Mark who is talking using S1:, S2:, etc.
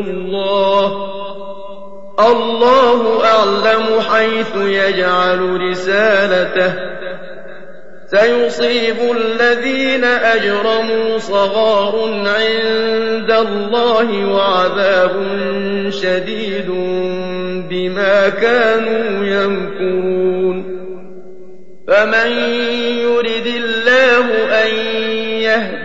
S1: الله الله أعلم حيث يجعل رسالته۔ سيصيب الذين أجرموا صغار عند الله وعذاب شديد بما كانوا يمكرون۔ فمن